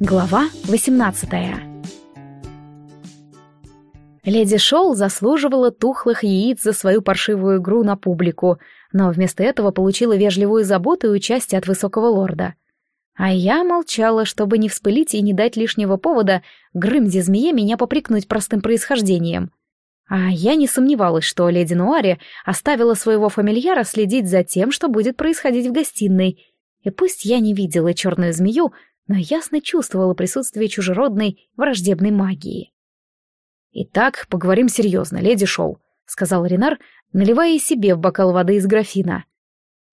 Глава 18 Леди Шоу заслуживала тухлых яиц за свою паршивую игру на публику, но вместо этого получила вежливую заботу и участие от высокого лорда. А я молчала, чтобы не вспылить и не дать лишнего повода Грымзе-змее меня попрекнуть простым происхождением. А я не сомневалась, что леди Нуаре оставила своего фамильяра следить за тем, что будет происходить в гостиной. И пусть я не видела черную змею, но ясно чувствовала присутствие чужеродной враждебной магии. «Итак, поговорим серьезно, леди Шоу», — сказал Ренар, наливая себе в бокал воды из графина.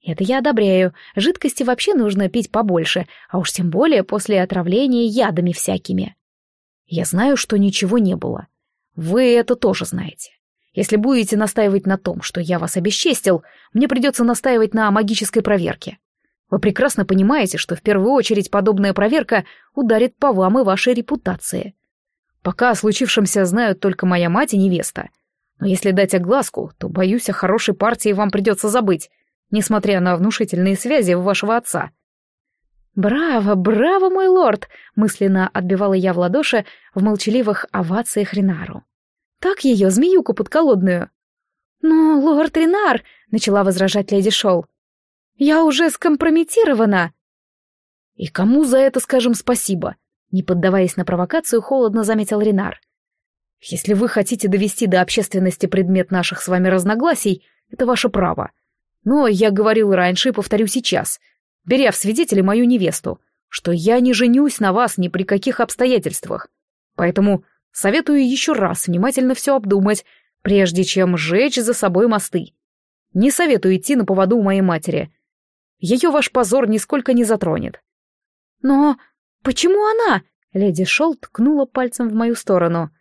«Это я одобряю. Жидкости вообще нужно пить побольше, а уж тем более после отравления ядами всякими. Я знаю, что ничего не было. Вы это тоже знаете. Если будете настаивать на том, что я вас обесчестил, мне придется настаивать на магической проверке. Вы прекрасно понимаете, что в первую очередь подобная проверка ударит по вам и вашей репутации. Пока о случившемся знают только моя мать и невеста. Но если дать огласку, то, боюсь, о хорошей партии вам придется забыть, несмотря на внушительные связи вашего отца. «Браво, браво, мой лорд!» — мысленно отбивала я в ладоши в молчаливых овациях Ринару. «Так ее, змеюку подколодную!» «Но, лорд Ринар!» — начала возражать леди Шоу. Я уже скомпрометирована!» «И кому за это скажем спасибо?» Не поддаваясь на провокацию, холодно заметил Ренар. «Если вы хотите довести до общественности предмет наших с вами разногласий, это ваше право. Но я говорил раньше и повторю сейчас, беря в свидетели мою невесту, что я не женюсь на вас ни при каких обстоятельствах. Поэтому советую еще раз внимательно все обдумать, прежде чем сжечь за собой мосты. Не советую идти на поводу у моей матери. Ее ваш позор нисколько не затронет. Но почему она? Леди Шол ткнула пальцем в мою сторону.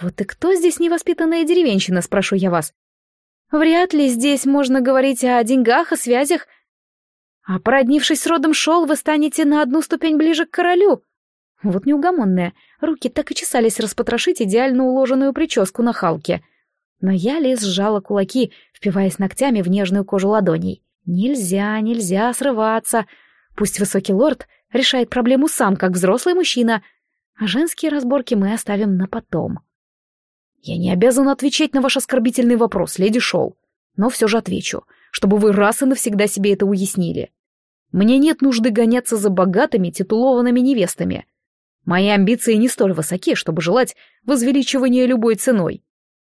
Вот и кто здесь невоспитанная деревенщина, спрошу я вас. Вряд ли здесь можно говорить о деньгах, о связях. А породнившись с родом Шол, вы станете на одну ступень ближе к королю. Вот неугомонная, руки так и чесались распотрошить идеально уложенную прическу на халке. Но я лишь сжала кулаки, впиваясь ногтями в нежную кожу ладоней. Нельзя, нельзя срываться. Пусть высокий лорд решает проблему сам, как взрослый мужчина, а женские разборки мы оставим на потом. Я не обязан отвечать на ваш оскорбительный вопрос, леди Шоу, но все же отвечу, чтобы вы раз и навсегда себе это уяснили. Мне нет нужды гоняться за богатыми, титулованными невестами. Мои амбиции не столь высоки, чтобы желать возвеличивания любой ценой.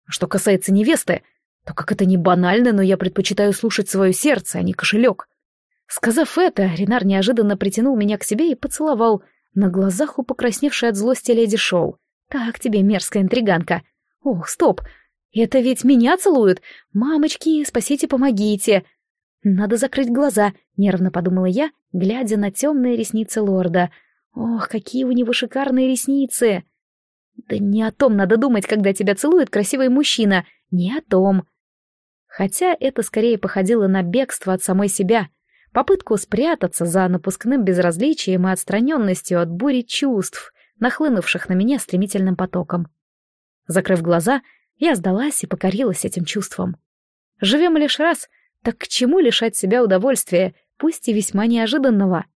Что касается невесты, то как это не банально, но я предпочитаю слушать свое сердце, а не кошелек. Сказав это, Ренар неожиданно притянул меня к себе и поцеловал на глазах у покрасневшей от злости леди Шоу. «Так тебе, мерзкая интриганка! Ох, стоп! Это ведь меня целуют! Мамочки, спасите, помогите!» «Надо закрыть глаза», — нервно подумала я, глядя на темные ресницы лорда. «Ох, какие у него шикарные ресницы!» «Да не о том надо думать, когда тебя целует красивый мужчина, не о том!» Хотя это скорее походило на бегство от самой себя, попытку спрятаться за напускным безразличием и отстраненностью от бури чувств, нахлынувших на меня стремительным потоком. Закрыв глаза, я сдалась и покорилась этим чувством. Живем лишь раз, так к чему лишать себя удовольствия, пусть и весьма неожиданного?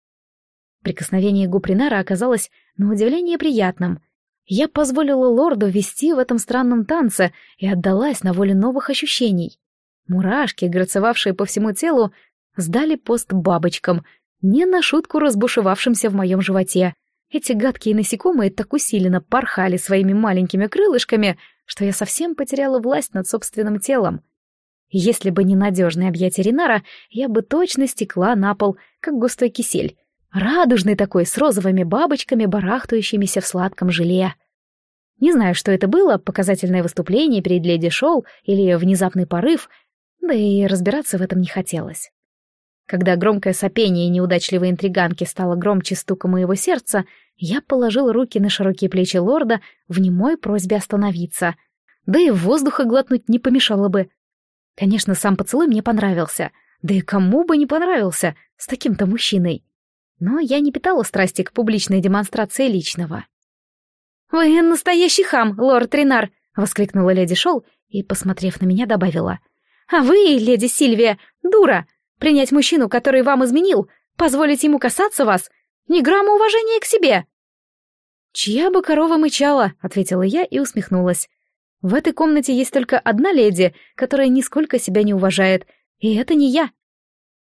Прикосновение Гупринара оказалось на удивление приятным. Я позволила лорду вести в этом странном танце и отдалась на волю новых ощущений. Мурашки, грацевавшие по всему телу, сдали пост бабочкам, не на шутку разбушевавшимся в моем животе. Эти гадкие насекомые так усиленно порхали своими маленькими крылышками, что я совсем потеряла власть над собственным телом. Если бы не надежное объятие Ринара, я бы точно стекла на пол, как густой кисель. Радужный такой, с розовыми бабочками, барахтающимися в сладком желе. Не знаю, что это было, показательное выступление перед леди Шоу или внезапный порыв — да и разбираться в этом не хотелось. Когда громкое сопение неудачливой интриганки стало громче стука моего сердца, я положил руки на широкие плечи лорда в немой просьбе остановиться. Да и воздуха глотнуть не помешало бы. Конечно, сам поцелуй мне понравился. Да и кому бы не понравился с таким-то мужчиной. Но я не питала страсти к публичной демонстрации личного. «Вы настоящий хам, лорд Ренар!» — воскликнула леди Шоу и, посмотрев на меня, добавила — а вы, леди Сильвия, дура, принять мужчину, который вам изменил, позволить ему касаться вас, ни грамма уважения к себе. «Чья бы корова мычала?» — ответила я и усмехнулась. «В этой комнате есть только одна леди, которая нисколько себя не уважает, и это не я».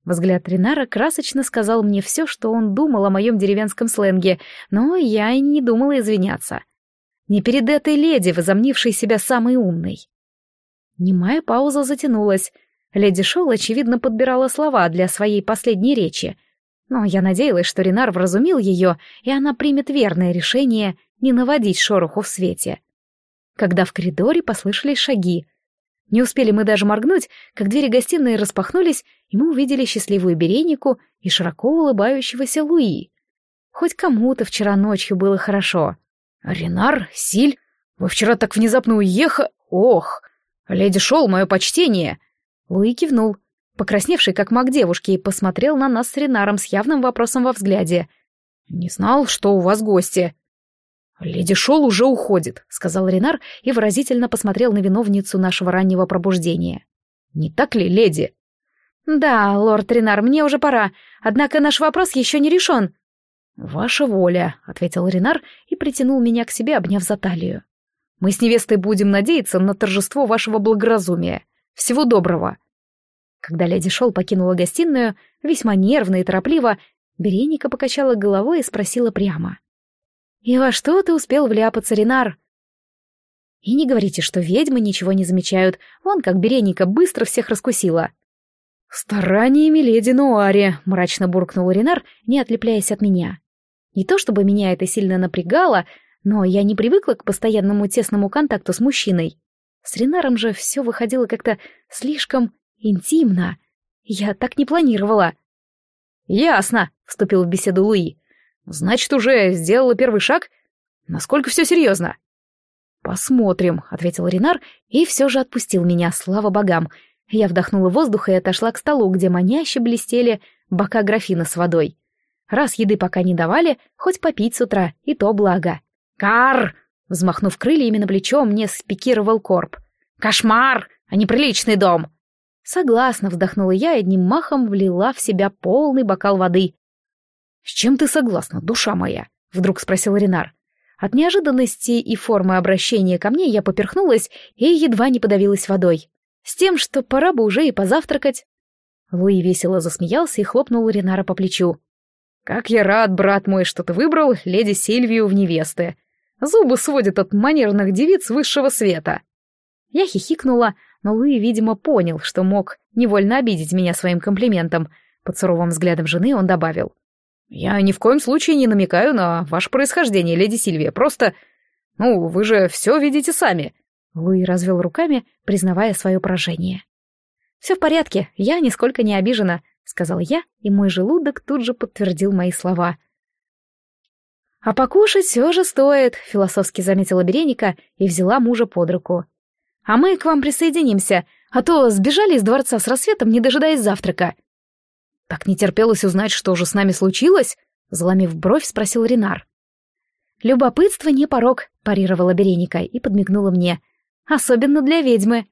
Взгляд Ринара красочно сказал мне все, что он думал о моем деревенском сленге, но я и не думала извиняться. Не перед этой леди, возомнившей себя самой умной. Немая пауза затянулась. Леди Шоу, очевидно, подбирала слова для своей последней речи. Но я надеялась, что Ренар вразумил ее, и она примет верное решение не наводить шороху в свете. Когда в коридоре послышались шаги. Не успели мы даже моргнуть, как двери гостиной распахнулись, и мы увидели счастливую Беренику и широко улыбающегося Луи. Хоть кому-то вчера ночью было хорошо. «Ренар, Силь, вы вчера так внезапно уехали... Ох! Леди Шоу, мое почтение!» Луи кивнул, покрасневший как маг девушки, и посмотрел на нас с Ренаром с явным вопросом во взгляде. «Не знал, что у вас гости». «Леди Шоу уже уходит», — сказал Ренар и выразительно посмотрел на виновницу нашего раннего пробуждения. «Не так ли, леди?» «Да, лорд Ренар, мне уже пора, однако наш вопрос еще не решен». «Ваша воля», — ответил Ренар и притянул меня к себе, обняв за талию. «Мы с невестой будем надеяться на торжество вашего благоразумия. Всего доброго». Когда леди Шол покинула гостиную, весьма нервно и торопливо, Береника покачала головой и спросила прямо. «И во что ты успел вляпаться, Ренар?» «И не говорите, что ведьмы ничего не замечают, вон как Береника быстро всех раскусила». «Стараниями леди Нуари», — мрачно буркнул Ренар, не отлепляясь от меня. Не то чтобы меня это сильно напрягало, но я не привыкла к постоянному тесному контакту с мужчиной. С Ренаром же все выходило как-то слишком интимно. Я так не планировала. «Ясно», — вступил в беседу Луи. «Значит, уже сделала первый шаг? Насколько все серьезно?» «Посмотрим», — ответил Ренар и все же отпустил меня, слава богам. Я вдохнула воздух и отошла к столу, где маняще блестели бока графина с водой. Раз еды пока не давали, хоть попить с утра, и то благо. «Кар!» — взмахнув крыльями на плечо, мне спикировал корп. «Кошмар, а не приличный дом!» Согласно, вздохнула я и одним махом влила в себя полный бокал воды. «С чем ты согласна, душа моя?» — вдруг спросил Ренар. От неожиданности и формы обращения ко мне я поперхнулась и едва не подавилась водой. С тем, что пора бы уже и позавтракать. Луи весело засмеялся и хлопнул Ренара по плечу. «Как я рад, брат мой, что ты выбрал леди Сильвию в невесты. Зубы сводят от манерных девиц высшего света». Я хихикнула, но Луи, видимо, понял, что мог невольно обидеть меня своим комплиментом. Под суровым взглядом жены он добавил. «Я ни в коем случае не намекаю на ваше происхождение, леди Сильвия, просто... Ну, вы же все видите сами». Луи развел руками, признавая свое поражение. «Все в порядке, я нисколько не обижена сказал я, и мой желудок тут же подтвердил мои слова. «А покушать все же стоит», — философски заметила Береника и взяла мужа под руку. «А мы к вам присоединимся, а то сбежали из дворца с рассветом, не дожидаясь завтрака». «Так не терпелось узнать, что же с нами случилось?» — заломив бровь, спросил Ренар. «Любопытство не порог», — парировала Береника и подмигнула мне. «Особенно для ведьмы».